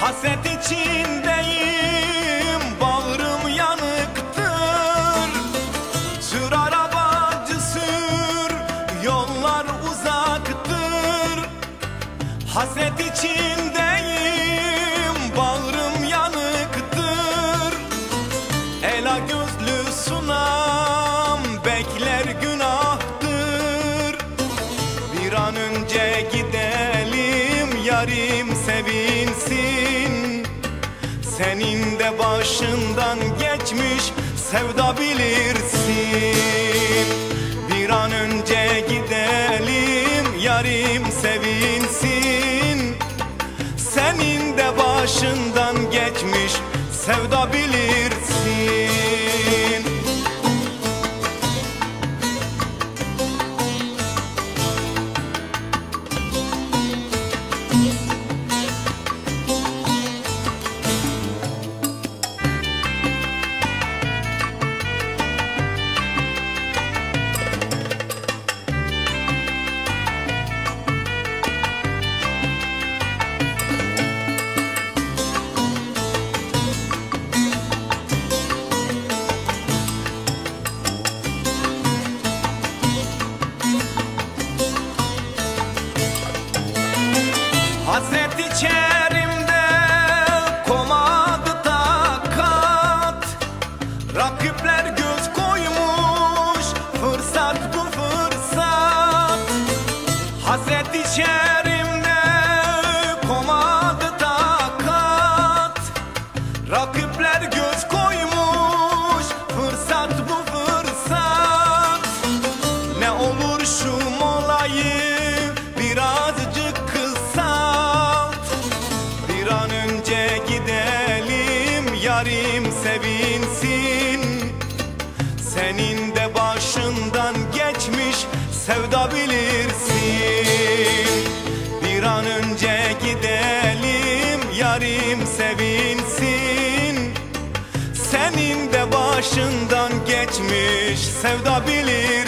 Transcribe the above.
Haset içindeyim Bağrım yanıktır. Sür arabacı sür Yollar uzaktır. Haset içindeyim Senin de başından geçmiş Sevda bilirsin. Bir an önce gidelim Yarim sevinsin. Senin de başından geçmiş sevda bilirsin Hasret içerimde komadı takat. Rakipler göz koymuş fırsat bu fırsat. Hasret içerimde yarim sevinsin? Senin de başından geçmiş sevda bilirsin. Bir an önce gidelim yarim sevinsin. Senin de başından geçmiş sevda bilirsin